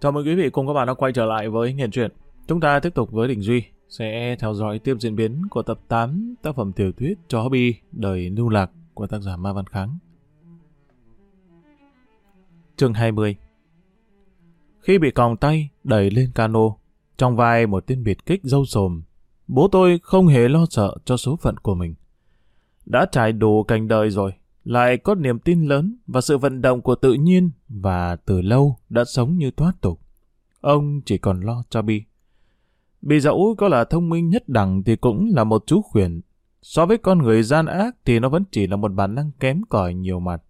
Chào mừng quý vị cùng các bạn đã quay trở lại với Nghiền Truyện. Chúng ta tiếp tục với Đình Duy, sẽ theo dõi tiếp diễn biến của tập 8 tác phẩm tiểu thuyết Chó Bi Đời Lưu Lạc của tác giả Ma Văn Kháng. Chương 20 Khi bị còng tay đẩy lên cano, trong vai một tên biệt kích dâu sồm, bố tôi không hề lo sợ cho số phận của mình. Đã trải đủ cảnh đời rồi, lại có niềm tin lớn và sự vận động của tự nhiên và từ lâu đã sống như thoát tục. Ông chỉ còn lo cho Bi. Bi dẫu có là thông minh nhất đẳng thì cũng là một chú khuyển. So với con người gian ác thì nó vẫn chỉ là một bản năng kém cỏi nhiều mặt.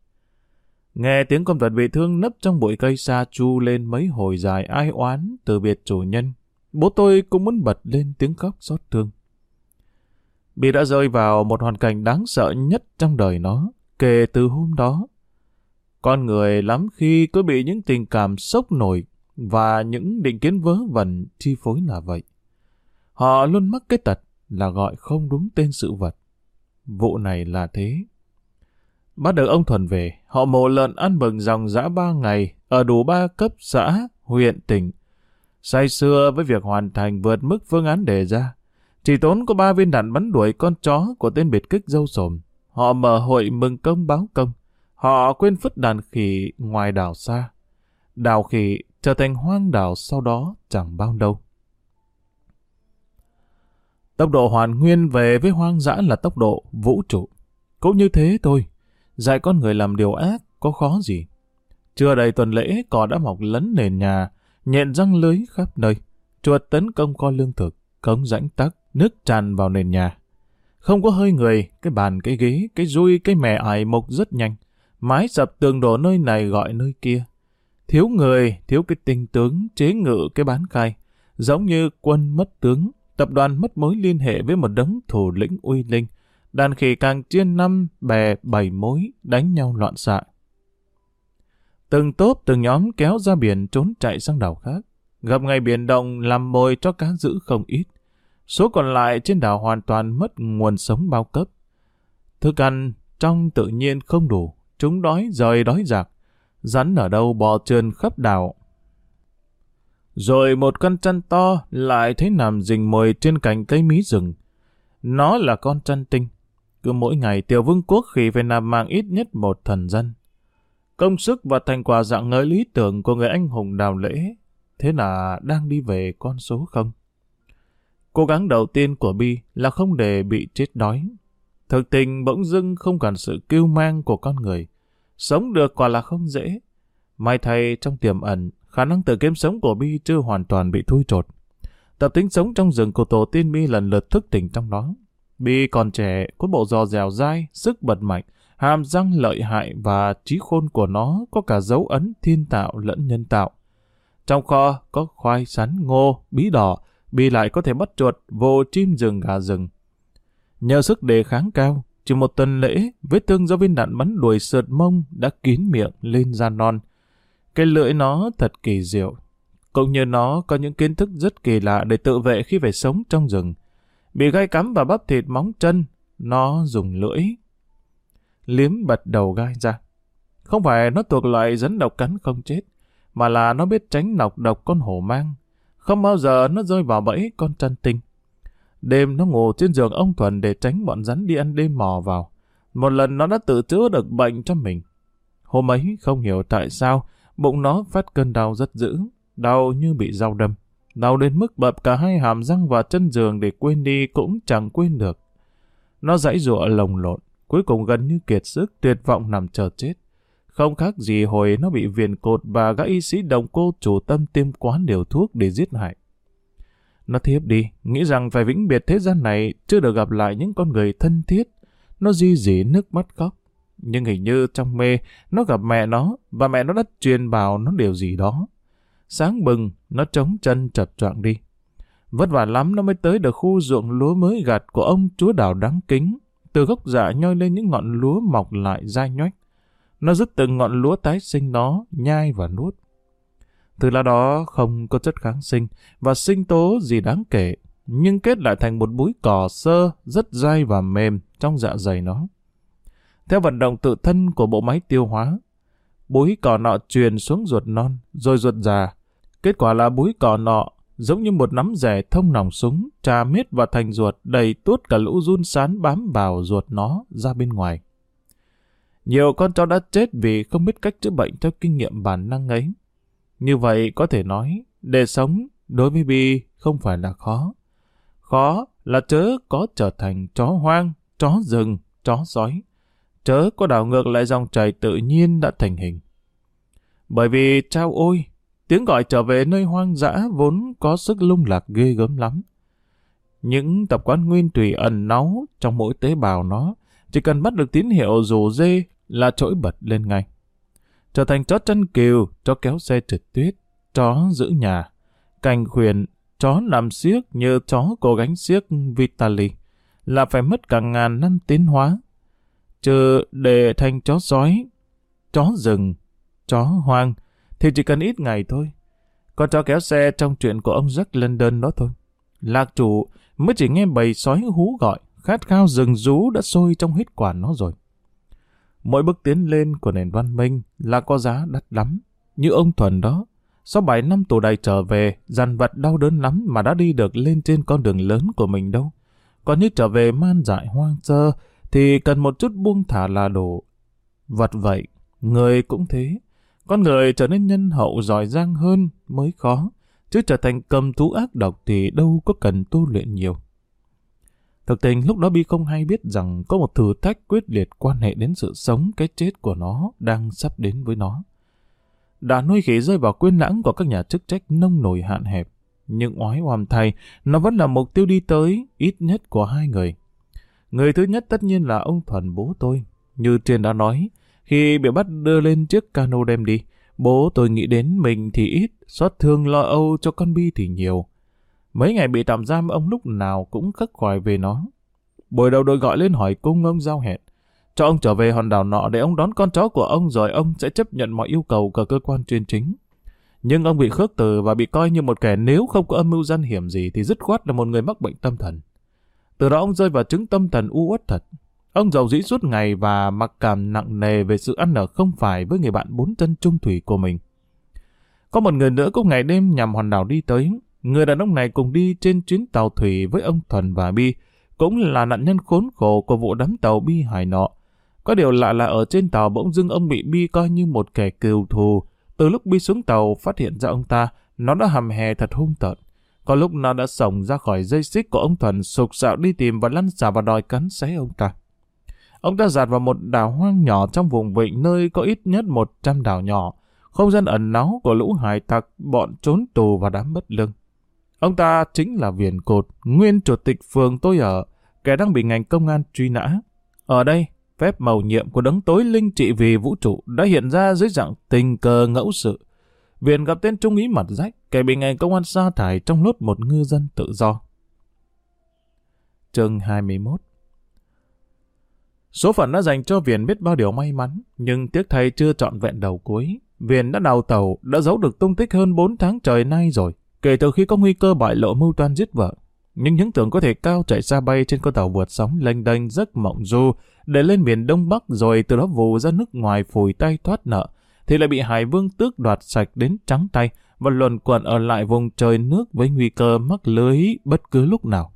Nghe tiếng con vật bị thương nấp trong bụi cây xa chu lên mấy hồi dài ai oán từ biệt chủ nhân. Bố tôi cũng muốn bật lên tiếng khóc xót thương. Bi đã rơi vào một hoàn cảnh đáng sợ nhất trong đời nó kể từ hôm đó. Con người lắm khi cứ bị những tình cảm sốc nổi và những định kiến vớ vẩn chi phối là vậy. Họ luôn mắc cái tật là gọi không đúng tên sự vật. Vụ này là thế. Bắt được ông Thuần về, họ mổ lợn ăn mừng dòng dã ba ngày ở đủ ba cấp xã, huyện, tỉnh. Say xưa với việc hoàn thành vượt mức phương án đề ra. Chỉ tốn có ba viên đạn bắn đuổi con chó của tên biệt kích dâu sồm. Họ mở hội mừng công báo công. Họ quên phất đàn khỉ ngoài đảo xa. Đảo khỉ trở thành hoang đảo sau đó chẳng bao lâu. Tốc độ hoàn nguyên về với hoang dã là tốc độ vũ trụ. Cũng như thế thôi, dạy con người làm điều ác có khó gì. Chưa đầy tuần lễ cỏ đã mọc lấn nền nhà, nhện răng lưới khắp nơi. Chuột tấn công co lương thực, cống rãnh tắc, nước tràn vào nền nhà. Không có hơi người, cái bàn, cái ghế, cái rui, cái mè ải mục rất nhanh. Mái sập tường đổ nơi này gọi nơi kia. Thiếu người, thiếu cái tinh tướng, chế ngự cái bán khai. Giống như quân mất tướng, tập đoàn mất mối liên hệ với một đấng thủ lĩnh uy linh. Đàn khỉ càng chia năm, bè, bảy mối, đánh nhau loạn xạ. Từng tốp, từng nhóm kéo ra biển trốn chạy sang đảo khác. Gặp ngày biển động làm mồi cho cá giữ không ít. Số còn lại trên đảo hoàn toàn mất nguồn sống bao cấp. Thức ăn trong tự nhiên không đủ, chúng đói rời đói giặc. Rắn ở đâu bò trườn khắp đảo. Rồi một con chăn to lại thấy nằm rình mồi trên cành cây mí rừng. Nó là con chăn tinh. Cứ mỗi ngày tiểu vương quốc khỉ phải nằm mang ít nhất một thần dân. Công sức và thành quả dạng ngơi lý tưởng của người anh hùng đào lễ. Thế là đang đi về con số không? Cố gắng đầu tiên của Bi là không để bị chết đói. Thực tình bỗng dưng không cần sự kêu mang của con người. Sống được quả là không dễ. May thay trong tiềm ẩn, khả năng tự kiếm sống của Bi chưa hoàn toàn bị thui trột. Tập tính sống trong rừng của tổ tiên Bi lần lượt thức tỉnh trong đó. Bi còn trẻ, có bộ giò dẻo dai, sức bật mạnh, hàm răng lợi hại và trí khôn của nó có cả dấu ấn thiên tạo lẫn nhân tạo. Trong kho có khoai sắn ngô, bí đỏ, Bi lại có thể bắt chuột, vô chim rừng gà rừng. Nhờ sức đề kháng cao, chỉ một tuần lễ, vết thương do viên đạn bắn đuổi sượt mông đã kín miệng lên da non. Cái lưỡi nó thật kỳ diệu. Cũng như nó có những kiến thức rất kỳ lạ để tự vệ khi phải sống trong rừng. Bị gai cắm vào bắp thịt móng chân, nó dùng lưỡi. Liếm bật đầu gai ra. Không phải nó thuộc loại rắn độc cắn không chết, mà là nó biết tránh nọc độc con hổ mang, không bao giờ nó rơi vào bẫy con trăn tinh. Đêm nó ngủ trên giường ông Thuần để tránh bọn rắn đi ăn đêm mò vào. Một lần nó đã tự chữa được bệnh cho mình. Hôm ấy không hiểu tại sao bụng nó phát cơn đau rất dữ, đau như bị dao đâm. Đau đến mức bập cả hai hàm răng vào chân giường để quên đi cũng chẳng quên được. Nó dãy rụa lồng lộn, cuối cùng gần như kiệt sức tuyệt vọng nằm chờ chết. Không khác gì hồi nó bị viền cột và các y sĩ đồng cô chủ tâm tiêm quá liều thuốc để giết hại. Nó thiếp đi, nghĩ rằng phải vĩnh biệt thế gian này chưa được gặp lại những con người thân thiết. Nó di dỉ nước mắt khóc. Nhưng hình như trong mê, nó gặp mẹ nó và mẹ nó đã truyền bảo nó điều gì đó. Sáng bừng, nó trống chân chập choạng đi. Vất vả lắm nó mới tới được khu ruộng lúa mới gặt của ông chúa đảo đáng kính. Từ gốc dạ nhoi lên những ngọn lúa mọc lại dai nhoách. Nó dứt từng ngọn lúa tái sinh nó, nhai và nuốt. Từ lá đó không có chất kháng sinh và sinh tố gì đáng kể, nhưng kết lại thành một búi cỏ sơ, rất dai và mềm trong dạ dày nó. Theo vận động tự thân của bộ máy tiêu hóa, búi cỏ nọ truyền xuống ruột non, rồi ruột già. Kết quả là búi cỏ nọ, giống như một nắm rẻ thông nòng súng, trà miết vào thành ruột đầy tuốt cả lũ run sán bám vào ruột nó ra bên ngoài. Nhiều con chó đã chết vì không biết cách chữa bệnh theo kinh nghiệm bản năng ấy. Như vậy có thể nói, để sống đối với Bi không phải là khó. Khó là chớ có trở thành chó hoang, chó rừng, chó sói. Chớ có đảo ngược lại dòng chảy tự nhiên đã thành hình. Bởi vì trao ôi, tiếng gọi trở về nơi hoang dã vốn có sức lung lạc ghê gớm lắm. Những tập quán nguyên tùy ẩn náu trong mỗi tế bào nó, chỉ cần bắt được tín hiệu rủ dê là trỗi bật lên ngay. Trở thành chó chân kiều, chó kéo xe trượt tuyết, chó giữ nhà, cành khuyển, chó làm siếc như chó cố gánh siếc Vitali, là phải mất cả ngàn năm tiến hóa. Trừ để thành chó sói, chó rừng, chó hoang, thì chỉ cần ít ngày thôi. Con chó kéo xe trong chuyện của ông Jack London đó thôi. Lạc chủ mới chỉ nghe bầy sói hú gọi, khát khao rừng rú đã sôi trong huyết quản nó rồi. Mỗi bước tiến lên của nền văn minh là có giá đắt lắm. Như ông Thuần đó, sau 7 năm tù đầy trở về, dằn vặt đau đớn lắm mà đã đi được lên trên con đường lớn của mình đâu. Còn như trở về man dại hoang sơ, thì cần một chút buông thả là đủ. Vật vậy, người cũng thế. Con người trở nên nhân hậu giỏi giang hơn mới khó, chứ trở thành cầm thú ác độc thì đâu có cần tu luyện nhiều. Thực tình lúc đó Bi không hay biết rằng có một thử thách quyết liệt quan hệ đến sự sống cái chết của nó đang sắp đến với nó. Đã nuôi khỉ rơi vào quên lãng của các nhà chức trách nông nổi hạn hẹp. Nhưng oái oàm thay, nó vẫn là mục tiêu đi tới, ít nhất của hai người. Người thứ nhất tất nhiên là ông Thuần bố tôi. Như trên đã nói, khi bị bắt đưa lên chiếc cano đem đi, bố tôi nghĩ đến mình thì ít, xót thương lo âu cho con Bi thì nhiều. Mấy ngày bị tạm giam, ông lúc nào cũng khắc khoải về nó. Buổi đầu đội gọi lên hỏi cung ông giao hẹn. Cho ông trở về hòn đảo nọ để ông đón con cháu của ông rồi ông sẽ chấp nhận mọi yêu cầu của cơ quan chuyên chính. Nhưng ông bị khước từ và bị coi như một kẻ nếu không có âm mưu gian hiểm gì thì dứt khoát là một người mắc bệnh tâm thần. Từ đó ông rơi vào chứng tâm thần u uất thật. Ông giàu dĩ suốt ngày và mặc cảm nặng nề về sự ăn ở không phải với người bạn bốn chân trung thủy của mình. Có một người nữa cũng ngày đêm nhằm hòn đảo đi tới. Người đàn ông này cùng đi trên chuyến tàu thủy với ông Thuần và Bi, cũng là nạn nhân khốn khổ của vụ đắm tàu Bi hải nọ. Có điều lạ là ở trên tàu bỗng dưng ông bị Bi coi như một kẻ cừu thù. Từ lúc Bi xuống tàu phát hiện ra ông ta, nó đã hầm hè thật hung tợn. Có lúc nó đã sổng ra khỏi dây xích của ông Thuần sục sạo đi tìm và lăn xả và đòi cắn xé ông ta. Ông ta dạt vào một đảo hoang nhỏ trong vùng vịnh nơi có ít nhất 100 đảo nhỏ, không gian ẩn náu của lũ hải tặc, bọn trốn tù và đám bất lương. Ông ta chính là Viền Cột, nguyên chủ tịch phường tôi ở, kẻ đang bị ngành công an truy nã. Ở đây, phép màu nhiệm của đấng tối linh trị vì vũ trụ đã hiện ra dưới dạng tình cờ ngẫu sự. Viền gặp tên trung ý mặt rách, kẻ bị ngành công an sa thải trong lốt một ngư dân tự do. Chương 21 Số phận đã dành cho Viền biết bao điều may mắn, nhưng tiếc thay chưa trọn vẹn đầu cuối. Viền đã đào tàu, đã giấu được tung tích hơn 4 tháng trời nay rồi, kể từ khi có nguy cơ bại lộ mưu toan giết vợ. Nhưng những tưởng có thể cao chạy xa bay trên con tàu vượt sóng lênh đênh giấc mộng du để lên miền Đông Bắc rồi từ đó vù ra nước ngoài phủi tay thoát nợ, thì lại bị Hải Vương tước đoạt sạch đến trắng tay và luồn quẩn ở lại vùng trời nước với nguy cơ mắc lưới bất cứ lúc nào.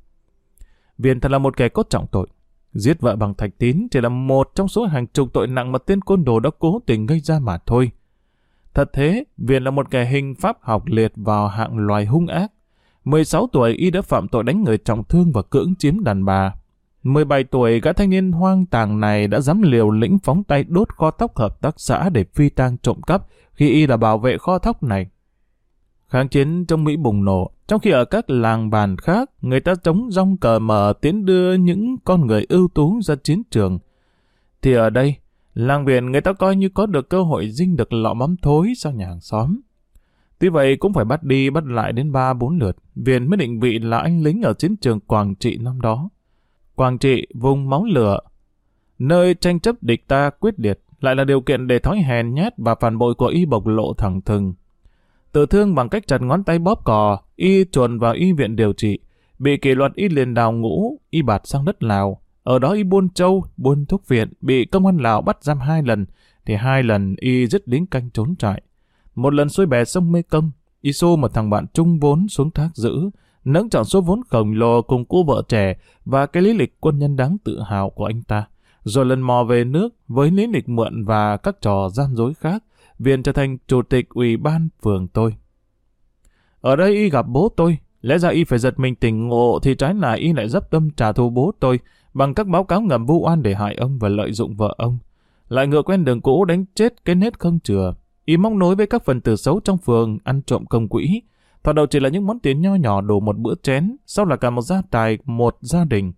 Viên thật là một kẻ cốt trọng tội. Giết vợ bằng thạch tín chỉ là một trong số hàng chục tội nặng mà tên côn đồ đã cố tình gây ra mà thôi. Thật thế, Viện là một kẻ hình pháp học liệt vào hạng loài hung ác. 16 tuổi y đã phạm tội đánh người trọng thương và cưỡng chiếm đàn bà. 17 tuổi gã thanh niên hoang tàng này đã dám liều lĩnh phóng tay đốt kho tóc hợp tác xã để phi tang trộm cắp khi y là bảo vệ kho tóc này. Kháng chiến trong Mỹ bùng nổ, trong khi ở các làng bàn khác, người ta chống rong cờ mở tiến đưa những con người ưu tú ra chiến trường. Thì ở đây, làng biển người ta coi như có được cơ hội dinh được lọ mắm thối sang nhà hàng xóm. Tuy vậy cũng phải bắt đi bắt lại đến ba bốn lượt, Viện mới định vị là anh lính ở chiến trường Quảng Trị năm đó. Quảng Trị, vùng máu lửa, nơi tranh chấp địch ta quyết liệt, lại là điều kiện để thói hèn nhát và phản bội của y bộc lộ thẳng thừng. Tự thương bằng cách chặt ngón tay bóp cò, y chuồn vào y viện điều trị. Bị kỷ luật y liền đào ngũ, y bạt sang đất Lào. Ở đó y buôn châu, buôn thuốc viện, bị công an Lào bắt giam hai lần, thì hai lần y dứt lính canh trốn trại. Một lần xuôi bè sông Mê Công, y xô một thằng bạn chung vốn xuống thác giữ, nâng chọn số vốn khổng lồ cùng cô vợ trẻ và cái lý lịch quân nhân đáng tự hào của anh ta. Rồi lần mò về nước với lý lịch mượn và các trò gian dối khác, Viện trở thành chủ tịch ủy ban phường tôi. Ở đây y gặp bố tôi, lẽ ra y phải giật mình tỉnh ngộ thì trái lại y lại dấp tâm trả thù bố tôi bằng các báo cáo ngầm vu oan để hại ông và lợi dụng vợ ông. Lại ngựa quen đường cũ đánh chết cái nết không chừa. Y móc nối với các phần tử xấu trong phường ăn trộm công quỹ. Thoạt đầu chỉ là những món tiền nho nhỏ đủ một bữa chén, sau là cả một gia tài, một gia đình.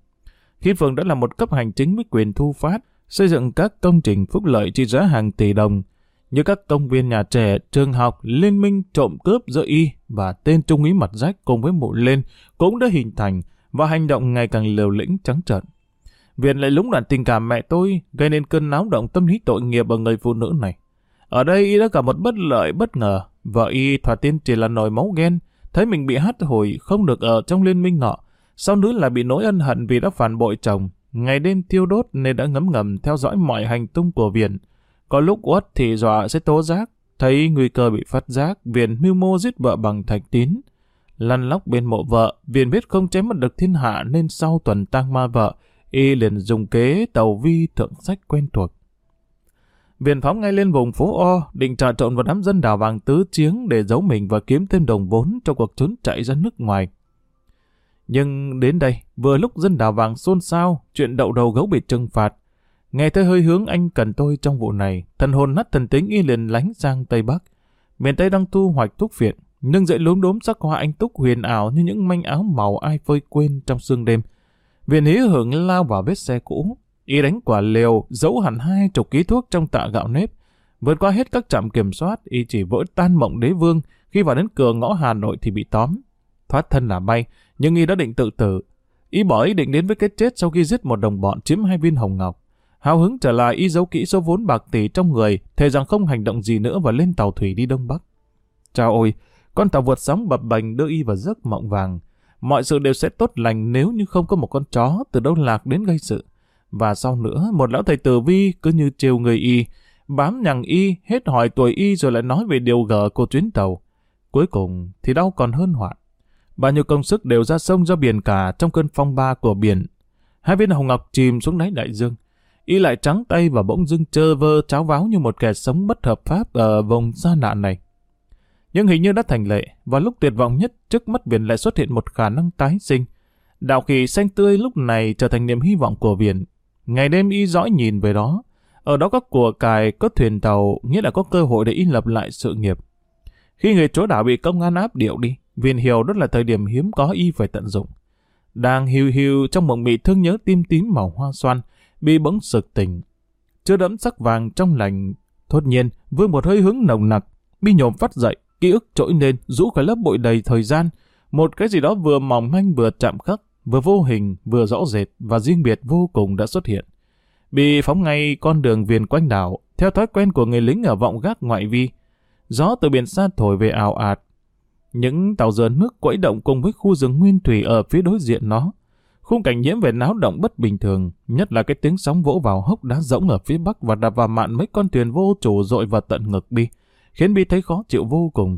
Khi phường đã là một cấp hành chính với quyền thu phát, xây dựng các công trình phúc lợi trị giá hàng tỷ đồng, như các công viên nhà trẻ, trường học, liên minh trộm cướp giữa y và tên trung úy mặt rách cùng với mụ lên cũng đã hình thành và hành động ngày càng liều lĩnh trắng trợn. Viện lại lúng đoạn tình cảm mẹ tôi, gây nên cơn náo động tâm lý tội nghiệp ở người phụ nữ này. Ở đây y đã gặp một bất lợi bất ngờ, vợ y thoạt tiên chỉ là nồi máu ghen, thấy mình bị hắt hồi không được ở trong liên minh nọ, sau nữa là bị nỗi ân hận vì đã phản bội chồng, ngày đêm tiêu đốt nên đã ngấm ngầm theo dõi mọi hành tung của Viện. Có lúc uất thì dọa sẽ tố giác, thấy nguy cơ bị phát giác, Viện mưu mô giết vợ bằng thạch tín. Lăn lóc bên mộ vợ, Viện biết không chém mất được thiên hạ nên sau tuần tang ma vợ, y liền dùng kế tàu vi thượng sách quen thuộc. Viện phóng ngay lên vùng phố O, định trà trộn vào đám dân đào vàng tứ chiếng để giấu mình và kiếm thêm đồng vốn trong cuộc trốn chạy ra nước ngoài. Nhưng đến đây, vừa lúc dân đào vàng xôn xao, chuyện đậu đầu gấu bị trừng phạt, Nghe thấy hơi hướng anh cần tôi trong vụ này, thần hồn nát thần tính y liền lánh sang Tây Bắc. Miền Tây đang thu hoạch thuốc phiện, nâng dậy lốm đốm sắc hoa anh túc huyền ảo như những manh áo màu ai phơi quên trong sương đêm. Viện hí hưởng lao vào vết xe cũ, y đánh quả liều, giấu hẳn hai chục ký thuốc trong tạ gạo nếp. Vượt qua hết các trạm kiểm soát, y chỉ vỡ tan mộng đế vương, khi vào đến cửa ngõ Hà Nội thì bị tóm. Thoát thân là may, nhưng y đã định tự tử. Y bỏ ý định đến với cái chết sau khi giết một đồng bọn chiếm hai viên hồng ngọc. Hào hứng trở lại y giấu kỹ số vốn bạc tỷ trong người, thề rằng không hành động gì nữa và lên tàu thủy đi Đông Bắc. Chào ôi, con tàu vượt sóng bập bềnh đưa y vào giấc mộng vàng. Mọi sự đều sẽ tốt lành nếu như không có một con chó từ đâu lạc đến gây sự. Và sau nữa, một lão thầy tử vi cứ như trêu người y, bám nhằng y, hết hỏi tuổi y rồi lại nói về điều gở của chuyến tàu. Cuối cùng thì đau còn hơn hoạn. Bao nhiêu công sức đều ra sông ra biển cả trong cơn phong ba của biển. Hai viên hồng ngọc chìm xuống đáy đại dương y lại trắng tay và bỗng dưng trơ vơ cháo váo như một kẻ sống bất hợp pháp ở vùng xa nạn này. Nhưng hình như đã thành lệ, và lúc tuyệt vọng nhất trước mắt Viền lại xuất hiện một khả năng tái sinh. Đạo kỳ xanh tươi lúc này trở thành niềm hy vọng của Viền. Ngày đêm y dõi nhìn về đó. Ở đó có của cài, có thuyền tàu, nghĩa là có cơ hội để y lập lại sự nghiệp. Khi người chỗ đảo bị công an áp điệu đi, Viền hiểu đó là thời điểm hiếm có y phải tận dụng. Đang hiu hiu trong mộng mị thương nhớ tim tím màu hoa xoan, bị bỗng sực tỉnh. Chưa đẫm sắc vàng trong lành. Thốt nhiên, vương một hơi hướng nồng nặc. bị nhổm phát dậy, ký ức trỗi lên, rũ khỏi lớp bụi đầy thời gian. Một cái gì đó vừa mỏng manh vừa chạm khắc, vừa vô hình, vừa rõ rệt và riêng biệt vô cùng đã xuất hiện. Bị phóng ngay con đường viền quanh đảo, theo thói quen của người lính ở vọng gác ngoại vi. Gió từ biển xa thổi về ảo ạt. Những tàu dừa nước quẫy động cùng với khu rừng nguyên thủy ở phía đối diện nó. Khung cảnh nhiễm về náo động bất bình thường, nhất là cái tiếng sóng vỗ vào hốc đá rỗng ở phía bắc và đạp vào mạn mấy con thuyền vô chủ dội vào tận ngực Bi, khiến Bi thấy khó chịu vô cùng.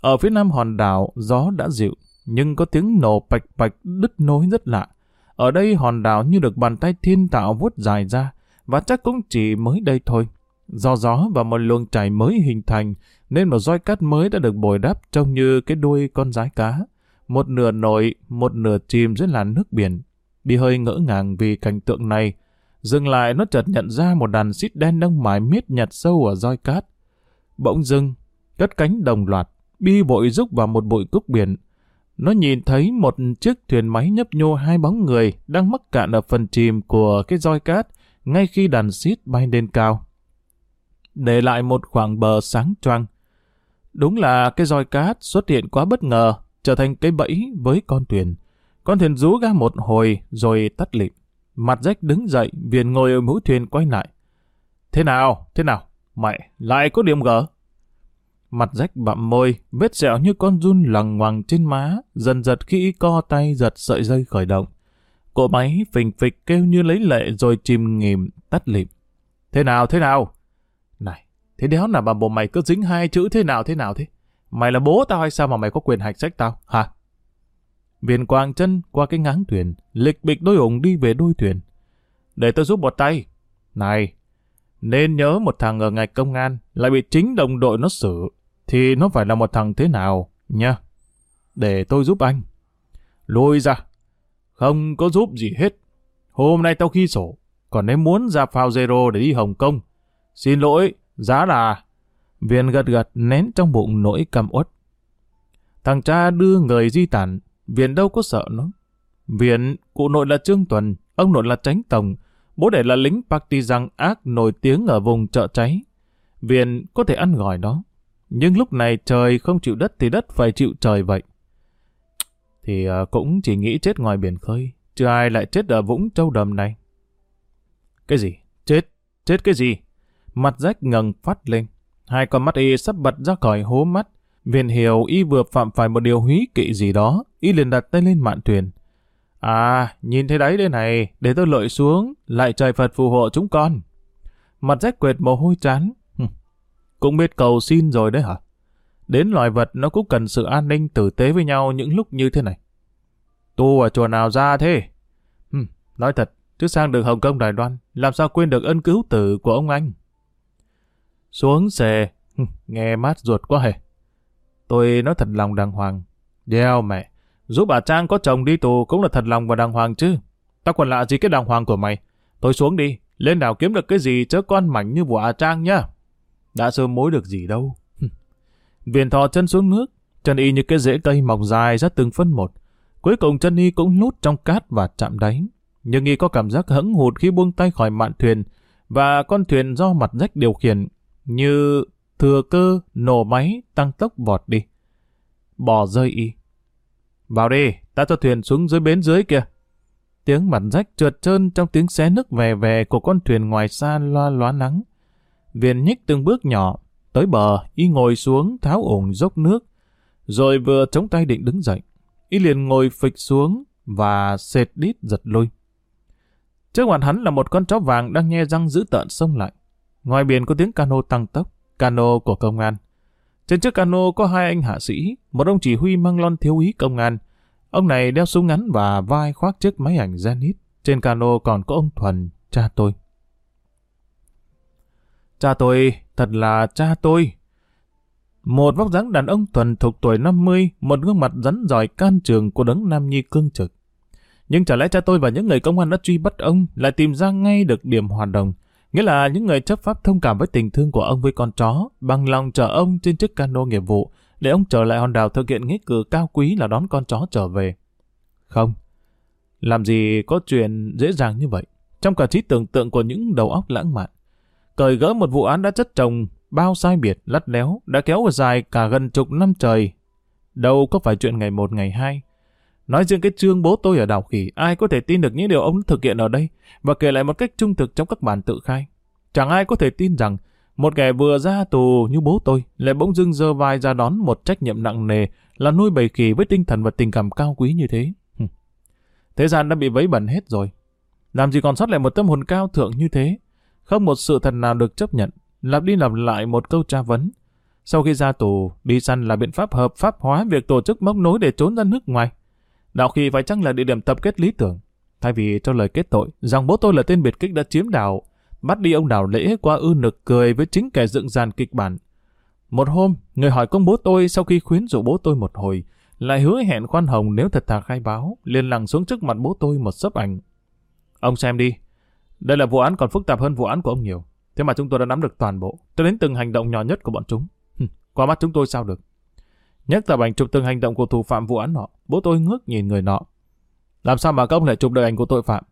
Ở phía nam hòn đảo, gió đã dịu, nhưng có tiếng nổ bạch bạch đứt nối rất lạ. Ở đây hòn đảo như được bàn tay thiên tạo vuốt dài ra, và chắc cũng chỉ mới đây thôi. Do gió và một luồng chảy mới hình thành, nên một roi cát mới đã được bồi đắp trông như cái đuôi con rái cá một nửa nổi, một nửa chìm dưới làn nước biển. bi hơi ngỡ ngàng vì cảnh tượng này. Dừng lại nó chợt nhận ra một đàn xít đen đang mải miết nhặt sâu ở roi cát. Bỗng dưng, cất cánh đồng loạt, bi bội rúc vào một bụi cúc biển. Nó nhìn thấy một chiếc thuyền máy nhấp nhô hai bóng người đang mắc cạn ở phần chìm của cái roi cát ngay khi đàn xít bay lên cao. Để lại một khoảng bờ sáng choang. Đúng là cái roi cát xuất hiện quá bất ngờ trở thành cái bẫy với con thuyền. Con thuyền rú ga một hồi rồi tắt lịm. Mặt rách đứng dậy, viền ngồi ở mũi thuyền quay lại. Thế nào? Thế nào? Mày, lại có điểm gở Mặt rách bặm môi, vết sẹo như con run lằng ngoằng trên má, dần giật khi co tay giật sợi dây khởi động. Cỗ máy phình phịch kêu như lấy lệ rồi chìm nghìm, tắt lịm. Thế nào, thế nào? Này, thế đéo nào mà bộ mày cứ dính hai chữ thế nào thế nào thế? Mày là bố tao hay sao mà mày có quyền hạch sách tao, hả? Viên quang chân qua cái ngáng thuyền, lịch bịch đôi ủng đi về đôi thuyền. Để tao giúp một tay. Này, nên nhớ một thằng ở ngạch công an lại bị chính đồng đội nó xử, thì nó phải là một thằng thế nào, nha. Để tôi giúp anh. Lôi ra. Không có giúp gì hết. Hôm nay tao khi sổ, còn nếu muốn ra phao zero để đi Hồng Kông. Xin lỗi, giá là... Viên gật gật nén trong bụng nỗi căm uất. Thằng cha đưa người di tản, Viện đâu có sợ nó. Viện, cụ nội là Trương Tuần, ông nội là Tránh Tổng, bố đẻ là lính partisan ác nổi tiếng ở vùng chợ cháy. Viện có thể ăn gỏi đó. Nhưng lúc này trời không chịu đất thì đất phải chịu trời vậy. Thì à, cũng chỉ nghĩ chết ngoài biển khơi, chứ ai lại chết ở vũng châu đầm này. Cái gì? Chết? Chết cái gì? Mặt rách ngần phát lên. Hai con mắt y sắp bật ra khỏi hố mắt. Viện hiểu y vừa phạm phải một điều húy kỵ gì đó, y liền đặt tay lên mạn thuyền. À, nhìn thấy đấy đây này, để tôi lội xuống, lại trời Phật phù hộ chúng con. Mặt rách quệt mồ hôi chán. Cũng biết cầu xin rồi đấy hả? Đến loài vật nó cũng cần sự an ninh tử tế với nhau những lúc như thế này. Tu ở chùa nào ra thế? Hừm, nói thật, trước sang được Hồng Kông Đài Loan, làm sao quên được ân cứu tử của ông anh? Xuống xề nghe mát ruột quá hề. Tôi nói thật lòng đàng hoàng. Đeo mẹ, giúp bà Trang có chồng đi tù cũng là thật lòng và đàng hoàng chứ. Tao còn lạ gì cái đàng hoàng của mày. thôi xuống đi, lên đảo kiếm được cái gì chớ con mảnh như vụ Trang nhá. Đã sớm mối được gì đâu. Viền thò chân xuống nước, chân y như cái rễ cây mọc dài ra từng phân một. Cuối cùng chân y cũng lút trong cát và chạm đáy. Nhưng y có cảm giác hững hụt khi buông tay khỏi mạn thuyền và con thuyền do mặt rách điều khiển như thừa cơ nổ máy tăng tốc vọt đi. Bỏ rơi y. Vào đi, ta cho thuyền xuống dưới bến dưới kia. Tiếng mặt rách trượt trơn trong tiếng xé nước về về của con thuyền ngoài xa loa loá nắng. Viên nhích từng bước nhỏ, tới bờ, y ngồi xuống tháo ủng dốc nước, rồi vừa chống tay định đứng dậy. Y liền ngồi phịch xuống và sệt đít giật lui. Trước mặt hắn là một con chó vàng đang nghe răng giữ tợn sông lại. Ngoài biển có tiếng cano tăng tốc cano của công an. Trên chiếc cano có hai anh hạ sĩ, một ông chỉ huy mang lon thiếu úy công an. Ông này đeo súng ngắn và vai khoác chiếc máy ảnh Zenith. Trên cano còn có ông Thuần, cha tôi. Cha tôi, thật là cha tôi. Một vóc dáng đàn ông Thuần thuộc tuổi 50, một gương mặt rắn giỏi can trường của đấng Nam Nhi cương trực. Nhưng chả lẽ cha tôi và những người công an đã truy bắt ông lại tìm ra ngay được điểm hoạt động Nghĩa là những người chấp pháp thông cảm với tình thương của ông với con chó, bằng lòng chở ông trên chiếc cano nghiệp vụ, để ông trở lại hòn đảo thực hiện nghĩa cử cao quý là đón con chó trở về. Không, làm gì có chuyện dễ dàng như vậy, trong cả trí tưởng tượng của những đầu óc lãng mạn. Cởi gỡ một vụ án đã chất chồng, bao sai biệt, lắt léo, đã kéo dài cả gần chục năm trời. Đâu có phải chuyện ngày một ngày hai, Nói riêng cái chương bố tôi ở đảo khỉ, ai có thể tin được những điều ông thực hiện ở đây và kể lại một cách trung thực trong các bản tự khai. Chẳng ai có thể tin rằng một kẻ vừa ra tù như bố tôi lại bỗng dưng dơ vai ra đón một trách nhiệm nặng nề là nuôi bầy khỉ với tinh thần và tình cảm cao quý như thế. Thế gian đã bị vấy bẩn hết rồi. Làm gì còn sót lại một tâm hồn cao thượng như thế? Không một sự thật nào được chấp nhận. Lặp đi lặp lại một câu tra vấn. Sau khi ra tù, đi săn là biện pháp hợp pháp hóa việc tổ chức móc nối để trốn ra nước ngoài. Đạo khi phải chăng là địa điểm tập kết lý tưởng? Thay vì cho lời kết tội, rằng bố tôi là tên biệt kích đã chiếm đảo, bắt đi ông đảo lễ qua ư nực cười với chính kẻ dựng dàn kịch bản. Một hôm, người hỏi công bố tôi sau khi khuyến dụ bố tôi một hồi, lại hứa hẹn khoan hồng nếu thật thà khai báo, liền lằng xuống trước mặt bố tôi một sấp ảnh. Ông xem đi, đây là vụ án còn phức tạp hơn vụ án của ông nhiều. Thế mà chúng tôi đã nắm được toàn bộ, cho đến từng hành động nhỏ nhất của bọn chúng. Qua mắt chúng tôi sao được? Nhắc tập ảnh chụp từng hành động của thủ phạm vụ án nọ, bố tôi ngước nhìn người nọ. Làm sao mà công lại chụp được ảnh của tội phạm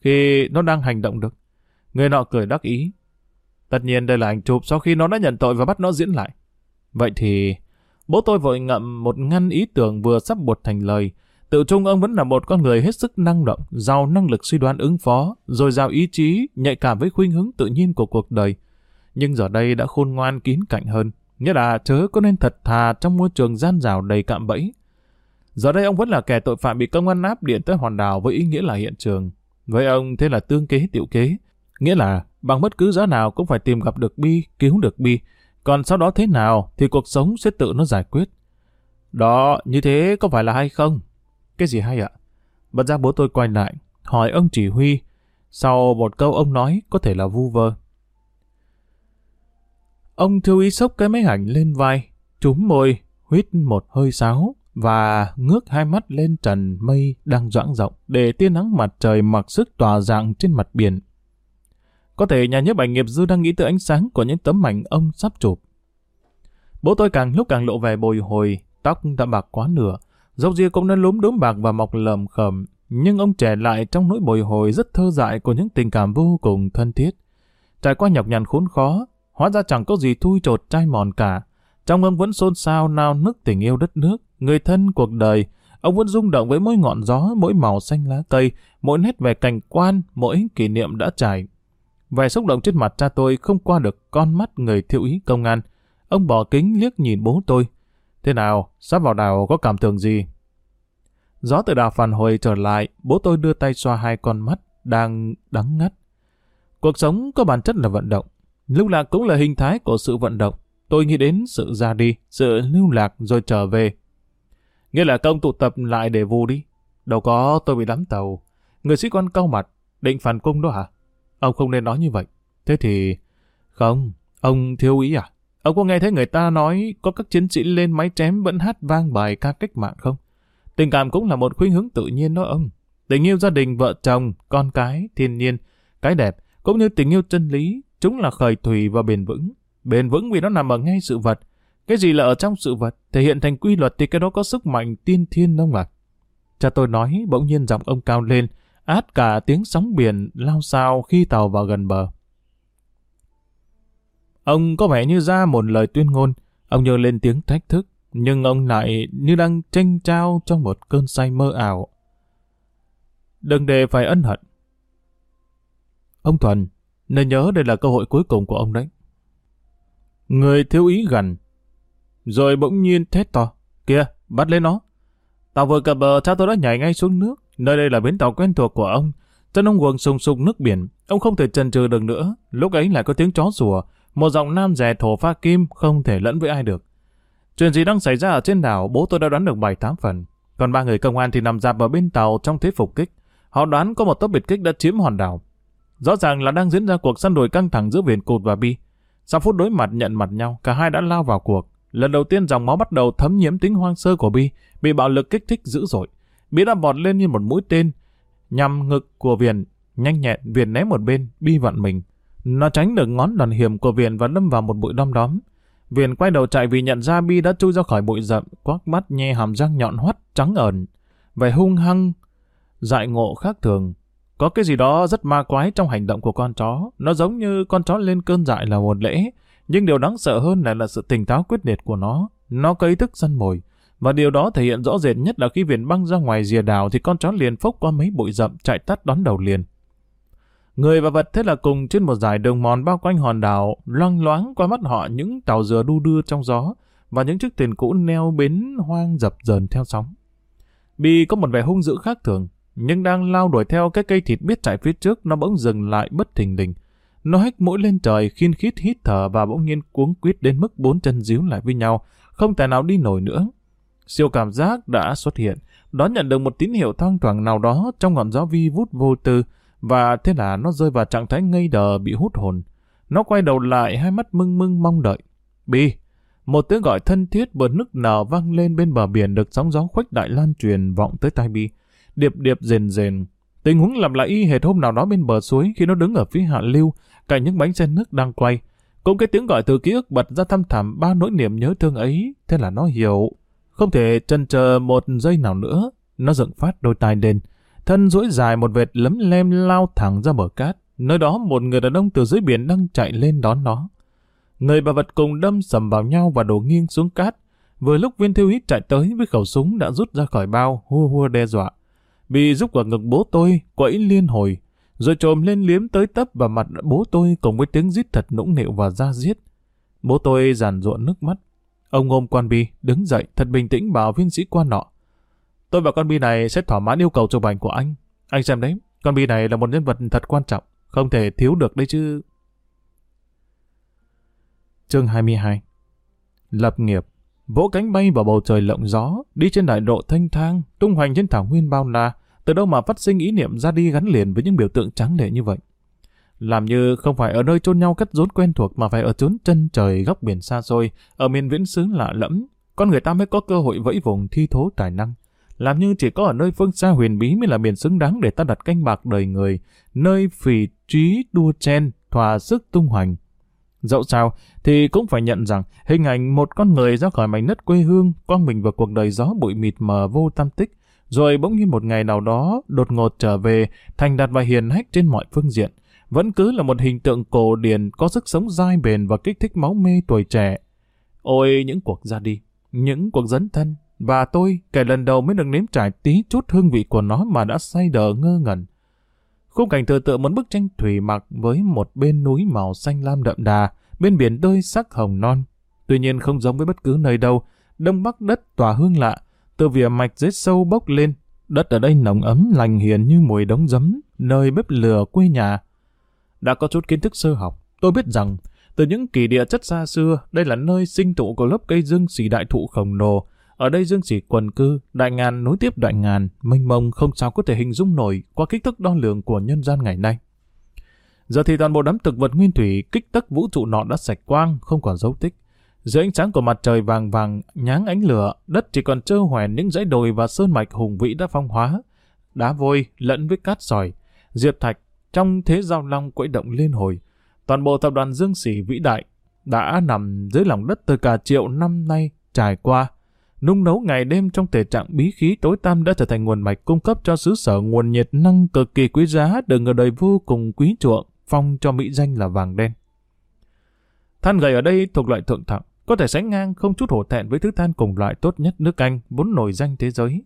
khi nó đang hành động được? Người nọ cười đắc ý. Tất nhiên đây là ảnh chụp sau khi nó đã nhận tội và bắt nó diễn lại. Vậy thì bố tôi vội ngậm một ngăn ý tưởng vừa sắp buột thành lời. Tự trung ông vẫn là một con người hết sức năng động, giàu năng lực suy đoán ứng phó, rồi giàu ý chí, nhạy cảm với khuynh hướng tự nhiên của cuộc đời. Nhưng giờ đây đã khôn ngoan kín cạnh hơn. Nghĩa là chớ có nên thật thà trong môi trường gian rào đầy cạm bẫy. Giờ đây ông vẫn là kẻ tội phạm bị công an áp điện tới hòn đảo với ý nghĩa là hiện trường. Với ông thế là tương kế tiểu kế. Nghĩa là bằng bất cứ giá nào cũng phải tìm gặp được Bi, cứu được Bi. Còn sau đó thế nào thì cuộc sống sẽ tự nó giải quyết. Đó, như thế có phải là hay không? Cái gì hay ạ? Bật ra bố tôi quay lại, hỏi ông chỉ huy. Sau một câu ông nói có thể là vu vơ. Ông thư ý sốc cái máy ảnh lên vai, trúm môi, huýt một hơi sáo và ngước hai mắt lên trần mây đang doãng rộng để tia nắng mặt trời mặc sức tỏa dạng trên mặt biển. Có thể nhà nhiếp ảnh nghiệp dư đang nghĩ tới ánh sáng của những tấm ảnh ông sắp chụp. Bố tôi càng lúc càng lộ vẻ bồi hồi, tóc đã bạc quá nửa, dốc ria cũng đã lúm đốm bạc và mọc lầm khẩm, nhưng ông trẻ lại trong nỗi bồi hồi rất thơ dại của những tình cảm vô cùng thân thiết. Trải qua nhọc nhằn khốn khó, hóa ra chẳng có gì thui chột chai mòn cả. Trong ông vẫn xôn xao nao nức tình yêu đất nước, người thân cuộc đời. Ông vẫn rung động với mỗi ngọn gió, mỗi màu xanh lá cây, mỗi nét về cảnh quan, mỗi kỷ niệm đã trải. Vẻ xúc động trên mặt cha tôi không qua được con mắt người thiệu ý công an. Ông bỏ kính liếc nhìn bố tôi. Thế nào, sắp vào đào có cảm tưởng gì? Gió từ đào phản hồi trở lại, bố tôi đưa tay xoa hai con mắt, đang đắng ngắt. Cuộc sống có bản chất là vận động. Lưu lạc cũng là hình thái của sự vận động. Tôi nghĩ đến sự ra đi, sự lưu lạc rồi trở về. Nghĩa là công tụ tập lại để vô đi. Đâu có tôi bị đắm tàu. Người sĩ quan cau mặt, định phản cung đó hả? Ông không nên nói như vậy. Thế thì... Không, ông thiếu ý à? Ông có nghe thấy người ta nói có các chiến sĩ lên máy chém vẫn hát vang bài ca cách mạng không? Tình cảm cũng là một khuynh hướng tự nhiên đó ông. Tình yêu gia đình, vợ chồng, con cái, thiên nhiên, cái đẹp, cũng như tình yêu chân lý, chúng là khởi thủy và bền vững. Bền vững vì nó nằm ở ngay sự vật. Cái gì là ở trong sự vật, thể hiện thành quy luật thì cái đó có sức mạnh tiên thiên không ạ? Cha tôi nói, bỗng nhiên giọng ông cao lên, át cả tiếng sóng biển lao sao khi tàu vào gần bờ. Ông có vẻ như ra một lời tuyên ngôn, ông nhớ lên tiếng thách thức, nhưng ông lại như đang tranh trao trong một cơn say mơ ảo. Đừng để phải ân hận. Ông Thuần, nên nhớ đây là cơ hội cuối cùng của ông đấy. Người thiếu ý gần. Rồi bỗng nhiên thét to. Kìa, bắt lấy nó. Tàu vừa cập bờ, cha tôi đã nhảy ngay xuống nước. Nơi đây là bến tàu quen thuộc của ông. Chân ông quần sùng sục nước biển. Ông không thể chần chừ được nữa. Lúc ấy lại có tiếng chó sủa. Một giọng nam rè thổ pha kim không thể lẫn với ai được. Chuyện gì đang xảy ra ở trên đảo, bố tôi đã đoán được 7-8 phần. Còn ba người công an thì nằm dạp ở bên tàu trong thế phục kích. Họ đoán có một tốc biệt kích đã chiếm hòn đảo. Rõ ràng là đang diễn ra cuộc săn đuổi căng thẳng giữa Viền Cụt và Bi. Sau phút đối mặt nhận mặt nhau, cả hai đã lao vào cuộc. Lần đầu tiên dòng máu bắt đầu thấm nhiễm tính hoang sơ của Bi, bị bạo lực kích thích dữ dội. Bi đã vọt lên như một mũi tên, nhằm ngực của Viền. Nhanh nhẹn, Viền né một bên, Bi vặn mình. Nó tránh được ngón đòn hiểm của Viền và đâm vào một bụi đom đóm. Viền quay đầu chạy vì nhận ra Bi đã chui ra khỏi bụi rậm, quắc mắt nhe hàm răng nhọn hoắt, trắng ẩn. Vẻ hung hăng, dại ngộ khác thường. Có cái gì đó rất ma quái trong hành động của con chó. Nó giống như con chó lên cơn dại là một lễ. Nhưng điều đáng sợ hơn là, là sự tỉnh táo quyết liệt của nó. Nó có ý thức săn mồi. Và điều đó thể hiện rõ rệt nhất là khi Viền băng ra ngoài rìa đảo thì con chó liền phốc qua mấy bụi rậm chạy tắt đón đầu liền. Người và vật thế là cùng trên một dải đường mòn bao quanh hòn đảo, loang loáng qua mắt họ những tàu dừa đu đưa trong gió và những chiếc thuyền cũ neo bến hoang dập dờn theo sóng. Bi có một vẻ hung dữ khác thường, nhưng đang lao đuổi theo cái cây thịt biết chạy phía trước nó bỗng dừng lại bất thình lình. Nó hách mũi lên trời khiên khít hít thở và bỗng nhiên cuống quýt đến mức bốn chân díu lại với nhau, không thể nào đi nổi nữa. Siêu cảm giác đã xuất hiện, nó nhận được một tín hiệu thoang thoảng nào đó trong ngọn gió vi vút vô tư, và thế là nó rơi vào trạng thái ngây đờ bị hút hồn. Nó quay đầu lại hai mắt mưng mưng mong đợi. Bi! Một tiếng gọi thân thiết bờ nức nở vang lên bên bờ biển được sóng gió khuếch đại lan truyền vọng tới tai Bi. Điệp điệp rền rền. Tình huống lặp lại y hệt hôm nào đó bên bờ suối khi nó đứng ở phía hạ lưu, cạnh những bánh xe nước đang quay. Cũng cái tiếng gọi từ ký ức bật ra thăm thẳm ba nỗi niềm nhớ thương ấy, thế là nó hiểu. Không thể chần chờ một giây nào nữa, nó dựng phát đôi tai lên thân duỗi dài một vệt lấm lem lao thẳng ra bờ cát. Nơi đó một người đàn ông từ dưới biển đang chạy lên đón nó. Người và vật cùng đâm sầm vào nhau và đổ nghiêng xuống cát. Vừa lúc viên thiêu hít chạy tới với khẩu súng đã rút ra khỏi bao, hua hua đe dọa. Bị giúp vào ngực bố tôi, quẫy liên hồi, rồi trồm lên liếm tới tấp vào mặt bố tôi cùng với tiếng rít thật nũng nịu và da diết. Bố tôi giàn ruộng nước mắt. Ông ôm quan bi, đứng dậy thật bình tĩnh bảo viên sĩ quan nọ. Tôi và con Bi này sẽ thỏa mãn yêu cầu chụp ảnh của anh. Anh xem đấy, con Bi này là một nhân vật thật quan trọng, không thể thiếu được đấy chứ. Chương 22 Lập nghiệp Vỗ cánh bay vào bầu trời lộng gió, đi trên đại độ thanh thang, tung hoành trên thảo nguyên bao la, từ đâu mà phát sinh ý niệm ra đi gắn liền với những biểu tượng trắng lệ như vậy. Làm như không phải ở nơi chôn nhau cất rốn quen thuộc mà phải ở chốn chân trời góc biển xa xôi, ở miền viễn xứ lạ lẫm, con người ta mới có cơ hội vẫy vùng thi thố tài năng. Làm như chỉ có ở nơi phương xa huyền bí mới là miền xứng đáng để ta đặt canh bạc đời người, nơi phỉ trí đua chen, thỏa sức tung hoành. Dẫu sao, thì cũng phải nhận rằng hình ảnh một con người ra khỏi mảnh đất quê hương, quang mình vào cuộc đời gió bụi mịt mờ vô tâm tích, rồi bỗng nhiên một ngày nào đó đột ngột trở về, thành đạt và hiền hách trên mọi phương diện, vẫn cứ là một hình tượng cổ điển có sức sống dai bền và kích thích máu mê tuổi trẻ. Ôi những cuộc ra đi, những cuộc dấn thân, và tôi kể lần đầu mới được nếm trải tí chút hương vị của nó mà đã say đờ ngơ ngẩn. Khung cảnh tựa tự một bức tranh thủy mặc với một bên núi màu xanh lam đậm đà, bên biển tươi sắc hồng non. Tuy nhiên không giống với bất cứ nơi đâu, đông bắc đất tỏa hương lạ, từ vỉa mạch dưới sâu bốc lên, đất ở đây nồng ấm lành hiền như mùi đống giấm, nơi bếp lửa quê nhà. Đã có chút kiến thức sơ học, tôi biết rằng từ những kỳ địa chất xa xưa, đây là nơi sinh tụ của lớp cây dương xỉ đại thụ khổng lồ. Ở đây dương chỉ quần cư, đại ngàn nối tiếp đại ngàn, mênh mông không sao có thể hình dung nổi qua kích thước đo lường của nhân gian ngày nay. Giờ thì toàn bộ đám thực vật nguyên thủy kích tấc vũ trụ nọ đã sạch quang, không còn dấu tích. Dưới ánh sáng của mặt trời vàng vàng, nháng ánh lửa, đất chỉ còn trơ hoèn những dãy đồi và sơn mạch hùng vĩ đã phong hóa. Đá vôi lẫn với cát sỏi, diệp thạch trong thế giao long quẫy động liên hồi. Toàn bộ tập đoàn Dương Sĩ vĩ đại đã nằm dưới lòng đất từ cả triệu năm nay trải qua. Nung nấu ngày đêm trong thể trạng bí khí tối tăm đã trở thành nguồn mạch cung cấp cho xứ sở nguồn nhiệt năng cực kỳ quý giá được người đời vô cùng quý chuộng, phong cho mỹ danh là vàng đen. Than gầy ở đây thuộc loại thượng thặng, có thể sánh ngang không chút hổ thẹn với thứ than cùng loại tốt nhất nước Anh, vốn nổi danh thế giới.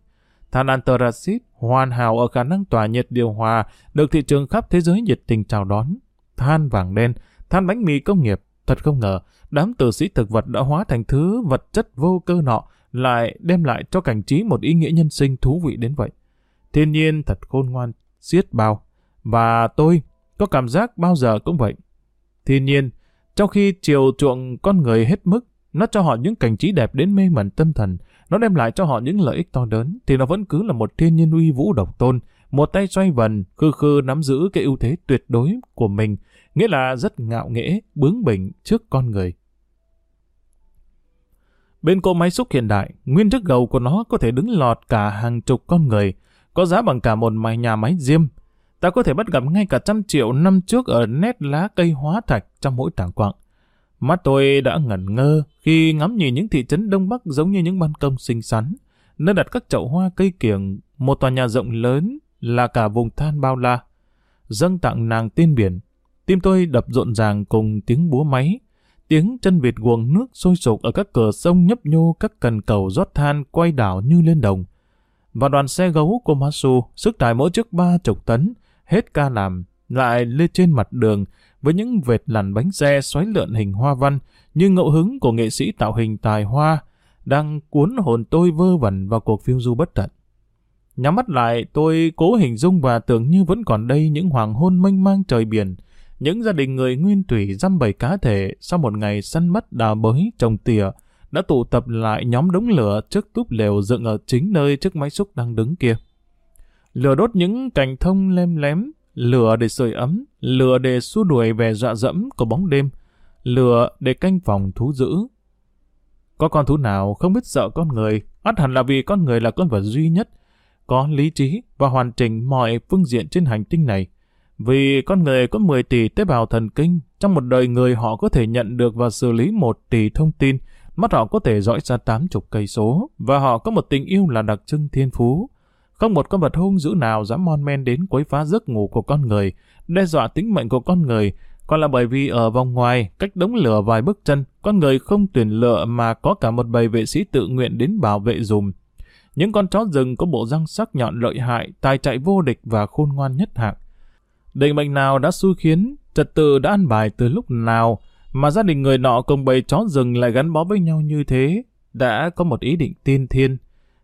Than anthracite hoàn hảo ở khả năng tỏa nhiệt điều hòa, được thị trường khắp thế giới nhiệt tình chào đón. Than vàng đen, than bánh mì công nghiệp, thật không ngờ, đám tử sĩ thực vật đã hóa thành thứ vật chất vô cơ nọ, lại đem lại cho cảnh trí một ý nghĩa nhân sinh thú vị đến vậy. Thiên nhiên thật khôn ngoan, xiết bao. Và tôi có cảm giác bao giờ cũng vậy. Thiên nhiên, trong khi chiều chuộng con người hết mức, nó cho họ những cảnh trí đẹp đến mê mẩn tâm thần, nó đem lại cho họ những lợi ích to lớn, thì nó vẫn cứ là một thiên nhiên uy vũ độc tôn, một tay xoay vần, khư khư nắm giữ cái ưu thế tuyệt đối của mình, nghĩa là rất ngạo nghễ, bướng bỉnh trước con người. Bên cỗ máy xúc hiện đại, nguyên chiếc gầu của nó có thể đứng lọt cả hàng chục con người, có giá bằng cả một mái nhà máy diêm. Ta có thể bắt gặp ngay cả trăm triệu năm trước ở nét lá cây hóa thạch trong mỗi tảng quạng. Mắt tôi đã ngẩn ngơ khi ngắm nhìn những thị trấn Đông Bắc giống như những ban công xinh xắn, nơi đặt các chậu hoa cây kiểng, một tòa nhà rộng lớn là cả vùng than bao la. Dâng tặng nàng tiên biển, tim tôi đập rộn ràng cùng tiếng búa máy, tiếng chân vịt guồng nước sôi sục ở các cửa sông nhấp nhô các cần cầu rót than quay đảo như lên đồng. Và đoàn xe gấu của Masu, sức tải mỗi chiếc ba chục tấn, hết ca làm, lại lên trên mặt đường, với những vệt lằn bánh xe xoáy lượn hình hoa văn như ngẫu hứng của nghệ sĩ tạo hình tài hoa đang cuốn hồn tôi vơ vẩn vào cuộc phiêu du bất tận. Nhắm mắt lại, tôi cố hình dung và tưởng như vẫn còn đây những hoàng hôn mênh mang trời biển, những gia đình người nguyên thủy dăm bảy cá thể sau một ngày săn mất đào bới trồng tỉa đã tụ tập lại nhóm đống lửa trước túp lều dựng ở chính nơi chiếc máy xúc đang đứng kia. Lửa đốt những cành thông lem lém, lửa để sưởi ấm, lửa để xua đuổi về dọa dẫm của bóng đêm, lửa để canh phòng thú dữ. Có con thú nào không biết sợ con người, ắt hẳn là vì con người là con vật duy nhất, có lý trí và hoàn chỉnh mọi phương diện trên hành tinh này. Vì con người có 10 tỷ tế bào thần kinh, trong một đời người họ có thể nhận được và xử lý 1 tỷ thông tin, mắt họ có thể dõi xa 80 cây số, và họ có một tình yêu là đặc trưng thiên phú. Không một con vật hung dữ nào dám mon men đến quấy phá giấc ngủ của con người, đe dọa tính mệnh của con người, còn là bởi vì ở vòng ngoài, cách đống lửa vài bước chân, con người không tuyển lựa mà có cả một bầy vệ sĩ tự nguyện đến bảo vệ dùm. Những con chó rừng có bộ răng sắc nhọn lợi hại, tài chạy vô địch và khôn ngoan nhất hạng. Định mệnh nào đã xui khiến, trật tự đã ăn bài từ lúc nào, mà gia đình người nọ cùng bầy chó rừng lại gắn bó với nhau như thế, đã có một ý định tiên thiên.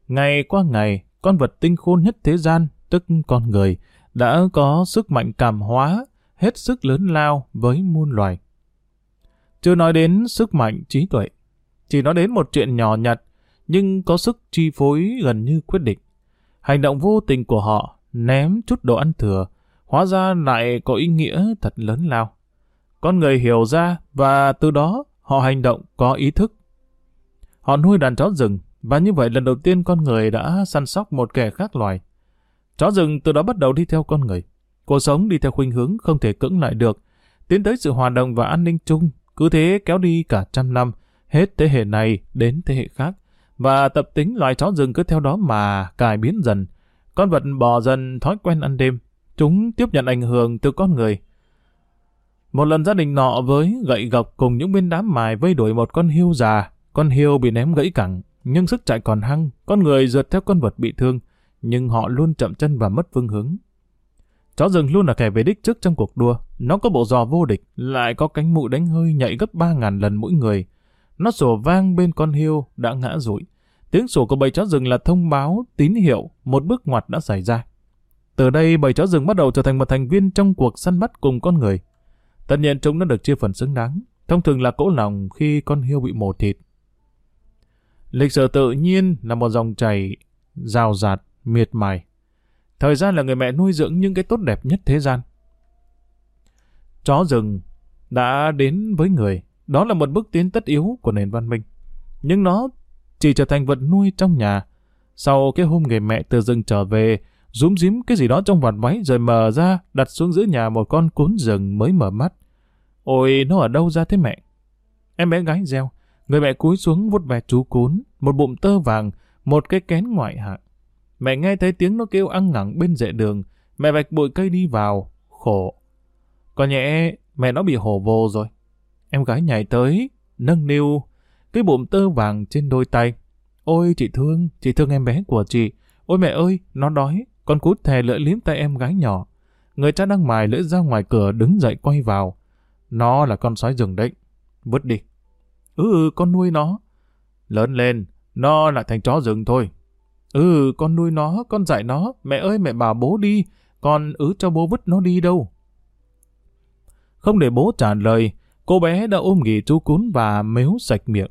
Ngày qua ngày, con vật tinh khôn nhất thế gian, tức con người, đã có sức mạnh cảm hóa, hết sức lớn lao với muôn loài. chưa nói đến sức mạnh trí tuệ. Chỉ nói đến một chuyện nhỏ nhặt, nhưng có sức chi phối gần như quyết định. Hành động vô tình của họ ném chút đồ ăn thừa, hóa ra lại có ý nghĩa thật lớn lao. Con người hiểu ra và từ đó họ hành động có ý thức. Họ nuôi đàn chó rừng và như vậy lần đầu tiên con người đã săn sóc một kẻ khác loài. Chó rừng từ đó bắt đầu đi theo con người. Cuộc sống đi theo khuynh hướng không thể cưỡng lại được, tiến tới sự hòa đồng và an ninh chung, cứ thế kéo đi cả trăm năm, hết thế hệ này đến thế hệ khác. Và tập tính loài chó rừng cứ theo đó mà cài biến dần. Con vật bò dần thói quen ăn đêm. Chúng tiếp nhận ảnh hưởng từ con người. Một lần gia đình nọ với gậy gộc cùng những viên đám mài vây đuổi một con hiêu già. Con hiêu bị ném gãy cẳng, nhưng sức chạy còn hăng. Con người rượt theo con vật bị thương, nhưng họ luôn chậm chân và mất phương hướng. Chó rừng luôn là kẻ về đích trước trong cuộc đua. Nó có bộ giò vô địch, lại có cánh mũi đánh hơi nhạy gấp 3.000 lần mỗi người. Nó sủa vang bên con hiêu đã ngã rụi. Tiếng sủa của bầy chó rừng là thông báo, tín hiệu, một bước ngoặt đã xảy ra. Từ đây bầy chó rừng bắt đầu trở thành một thành viên trong cuộc săn bắt cùng con người. Tất nhiên chúng nó được chia phần xứng đáng. Thông thường là cỗ lòng khi con hiêu bị mổ thịt. Lịch sử tự nhiên là một dòng chảy rào rạt, miệt mài. Thời gian là người mẹ nuôi dưỡng những cái tốt đẹp nhất thế gian. Chó rừng đã đến với người. Đó là một bước tiến tất yếu của nền văn minh. Nhưng nó chỉ trở thành vật nuôi trong nhà. Sau cái hôm người mẹ từ rừng trở về, rúm rím cái gì đó trong vạt váy rồi mở ra, đặt xuống giữa nhà một con cún rừng mới mở mắt. Ôi, nó ở đâu ra thế mẹ? Em bé gái reo, người mẹ cúi xuống vuốt ve chú cún, một bụng tơ vàng, một cái kén ngoại hạng. Mẹ nghe thấy tiếng nó kêu ăn ngẳng bên rễ đường, mẹ vạch bụi cây đi vào, khổ. Còn nhẹ, mẹ nó bị hổ vô rồi. Em gái nhảy tới, nâng niu, cái bụng tơ vàng trên đôi tay. Ôi chị thương, chị thương em bé của chị. Ôi mẹ ơi, nó đói, con cút thè lưỡi liếm tay em gái nhỏ. Người cha đang mài lưỡi ra ngoài cửa đứng dậy quay vào. Nó là con sói rừng đấy. Vứt đi. Ừ, ừ, con nuôi nó. Lớn lên, nó lại thành chó rừng thôi. Ừ, con nuôi nó, con dạy nó. Mẹ ơi, mẹ bảo bố đi. Con ứ cho bố vứt nó đi đâu. Không để bố trả lời, cô bé đã ôm ghì chú cún và mếu sạch miệng.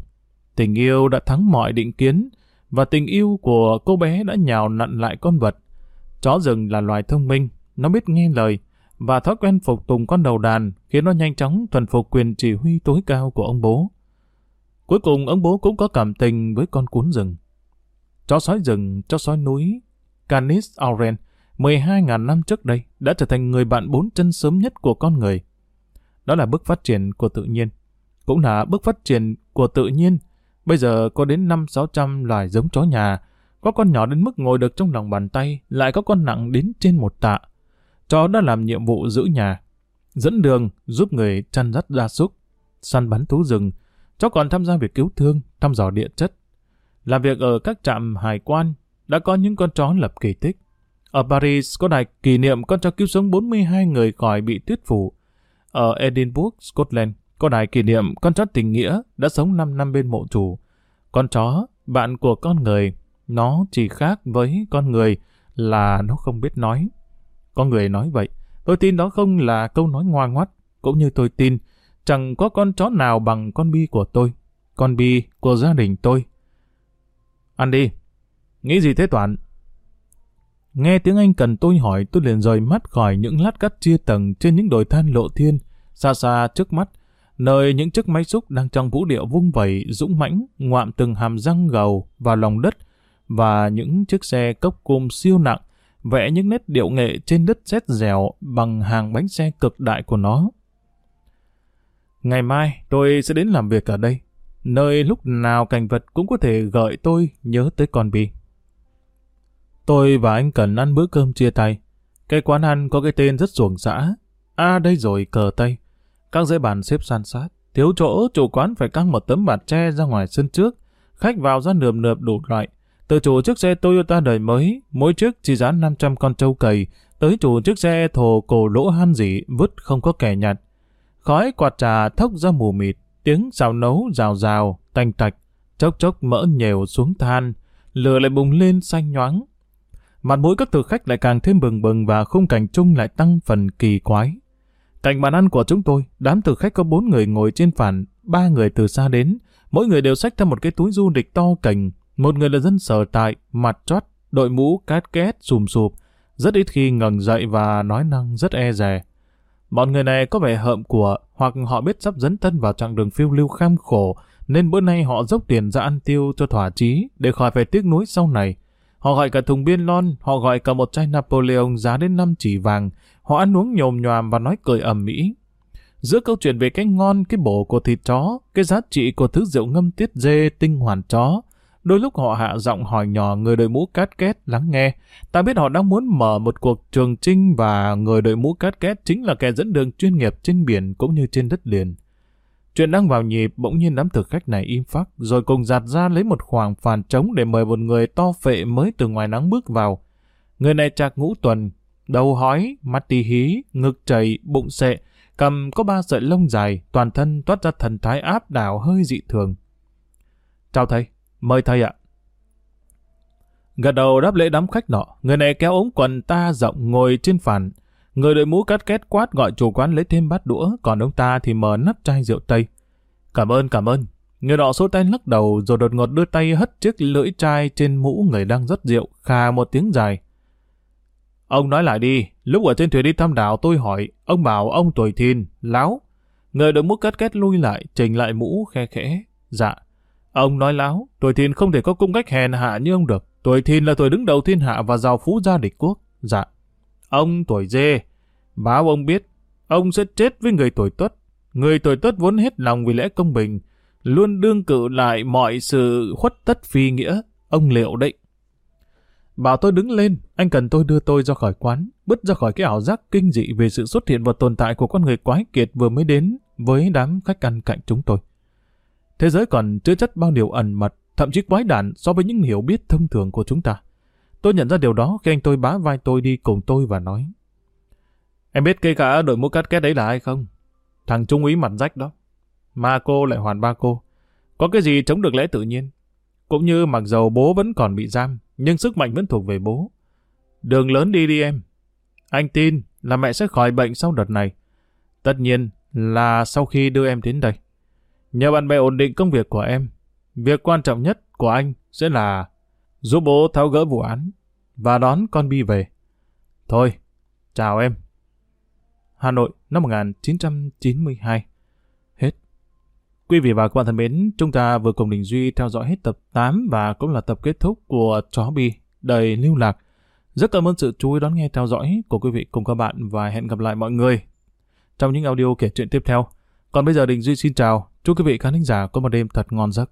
Tình yêu đã thắng mọi định kiến, và tình yêu của cô bé đã nhào nặn lại con vật. Chó rừng là loài thông minh, nó biết nghe lời, và thói quen phục tùng con đầu đàn khiến nó nhanh chóng thuần phục quyền chỉ huy tối cao của ông bố. Cuối cùng ông bố cũng có cảm tình với con cún rừng. Chó sói rừng, chó sói núi, Canis auren, 12.000 năm trước đây đã trở thành người bạn bốn chân sớm nhất của con người. Đó là bước phát triển của tự nhiên. Cũng là bước phát triển của tự nhiên. Bây giờ có đến 5-600 loài giống chó nhà, có con nhỏ đến mức ngồi được trong lòng bàn tay, lại có con nặng đến trên một tạ. Chó đã làm nhiệm vụ giữ nhà, dẫn đường, giúp người chăn dắt gia súc, săn bắn thú rừng. Chó còn tham gia việc cứu thương, thăm dò địa chất, làm việc ở các trạm hải quan, đã có những con chó lập kỳ tích. Ở Paris có đài kỷ niệm con chó cứu sống 42 người khỏi bị tuyết phủ. Ở Edinburgh, Scotland, có đài kỷ niệm con chó tình nghĩa đã sống 5 năm bên mộ chủ. Con chó, bạn của con người, nó chỉ khác với con người là nó không biết nói. Con người nói vậy, tôi tin đó không là câu nói ngoa ngoắt, cũng như tôi tin chẳng có con chó nào bằng con bi của tôi, con bi của gia đình tôi, Ăn đi. Nghĩ gì thế Toàn? Nghe tiếng Anh cần tôi hỏi tôi liền rời mắt khỏi những lát cắt chia tầng trên những đồi than lộ thiên, xa xa trước mắt, nơi những chiếc máy xúc đang trong vũ điệu vung vẩy dũng mãnh ngoạm từng hàm răng gầu vào lòng đất và những chiếc xe cốc cung siêu nặng vẽ những nét điệu nghệ trên đất sét dẻo bằng hàng bánh xe cực đại của nó. Ngày mai tôi sẽ đến làm việc ở đây nơi lúc nào cảnh vật cũng có thể gợi tôi nhớ tới con Bi. Tôi và anh Cần ăn bữa cơm chia tay. Cái quán ăn có cái tên rất xuồng xã. À đây rồi cờ Tây. Các dãy bàn xếp san sát. Thiếu chỗ, chủ quán phải căng một tấm bạt tre ra ngoài sân trước. Khách vào ra nườm nượp đủ loại. Từ chủ chiếc xe Toyota đời mới, mỗi chiếc chỉ giá 500 con trâu cầy, tới chủ chiếc xe thồ cổ lỗ han dỉ vứt không có kẻ nhặt. Khói quạt trà thốc ra mù mịt, tiếng xào nấu rào rào, tanh tạch, chốc chốc mỡ nhều xuống than, lửa lại bùng lên xanh nhoáng. Mặt mũi các thực khách lại càng thêm bừng bừng và khung cảnh chung lại tăng phần kỳ quái. Cạnh bàn ăn của chúng tôi, đám thực khách có bốn người ngồi trên phản ba người từ xa đến, mỗi người đều xách theo một cái túi du lịch to cành. Một người là dân sở tại, mặt chót, đội mũ cát két sùm sụp, rất ít khi ngẩng dậy và nói năng rất e dè. Bọn người này có vẻ hợm của, hoặc họ biết sắp dấn thân vào chặng đường phiêu lưu kham khổ, nên bữa nay họ dốc tiền ra ăn tiêu cho thỏa chí, để khỏi phải tiếc nuối sau này. Họ gọi cả thùng biên lon, họ gọi cả một chai Napoleon giá đến 5 chỉ vàng, họ ăn uống nhồm nhòm và nói cười ầm mỹ. Giữa câu chuyện về cái ngon, cái bổ của thịt chó, cái giá trị của thứ rượu ngâm tiết dê tinh hoàn chó, đôi lúc họ hạ giọng hỏi nhỏ người đội mũ cát két lắng nghe. Ta biết họ đang muốn mở một cuộc trường trinh và người đội mũ cát két chính là kẻ dẫn đường chuyên nghiệp trên biển cũng như trên đất liền. Chuyện đang vào nhịp, bỗng nhiên đám thực khách này im phắc, rồi cùng giạt ra lấy một khoảng phàn trống để mời một người to phệ mới từ ngoài nắng bước vào. Người này chạc ngũ tuần, đầu hói, mắt tì hí, ngực chảy, bụng sệ, cầm có ba sợi lông dài, toàn thân toát ra thần thái áp đảo hơi dị thường. Chào thầy, mời thầy ạ. Gật đầu đáp lễ đám khách nọ, người này kéo ống quần ta rộng ngồi trên phản, Người đội mũ cắt két quát gọi chủ quán lấy thêm bát đũa, còn ông ta thì mở nắp chai rượu tây. Cảm ơn, cảm ơn. Người nọ số tay lắc đầu rồi đột ngột đưa tay hất chiếc lưỡi chai trên mũ người đang rót rượu, khà một tiếng dài. Ông nói lại đi, lúc ở trên thuyền đi thăm đảo tôi hỏi, ông bảo ông tuổi thìn, láo. Người đội mũ cắt két lui lại, chỉnh lại mũ khe khẽ. Dạ. Ông nói láo, tuổi thìn không thể có cung cách hèn hạ như ông được. Tuổi thìn là tuổi đứng đầu thiên hạ và giàu phú gia địch quốc. Dạ. Ông tuổi dê, báo ông biết, ông sẽ chết với người tuổi tuất. Người tuổi tuất vốn hết lòng vì lẽ công bình, luôn đương cự lại mọi sự khuất tất phi nghĩa, ông liệu định. Bảo tôi đứng lên, anh cần tôi đưa tôi ra khỏi quán, bứt ra khỏi cái ảo giác kinh dị về sự xuất hiện và tồn tại của con người quái kiệt vừa mới đến với đám khách ăn cạnh chúng tôi. Thế giới còn chứa chất bao điều ẩn mật, thậm chí quái đản so với những hiểu biết thông thường của chúng ta. Tôi nhận ra điều đó khi anh tôi bá vai tôi đi cùng tôi và nói. Em biết cây cả đội mũ cắt két đấy là ai không? Thằng trung úy mặt rách đó. Ma cô lại hoàn ba cô. Có cái gì chống được lẽ tự nhiên? Cũng như mặc dầu bố vẫn còn bị giam, nhưng sức mạnh vẫn thuộc về bố. Đường lớn đi đi em. Anh tin là mẹ sẽ khỏi bệnh sau đợt này. Tất nhiên là sau khi đưa em đến đây. Nhờ bạn bè ổn định công việc của em, việc quan trọng nhất của anh sẽ là giúp bố tháo gỡ vụ án và đón con Bi về. Thôi, chào em. Hà Nội năm 1992 Hết Quý vị và các bạn thân mến, chúng ta vừa cùng Đình Duy theo dõi hết tập 8 và cũng là tập kết thúc của Chó Bi đầy lưu lạc. Rất cảm ơn sự chú ý đón nghe theo dõi của quý vị cùng các bạn và hẹn gặp lại mọi người trong những audio kể chuyện tiếp theo. Còn bây giờ Đình Duy xin chào, chúc quý vị khán thính giả có một đêm thật ngon giấc.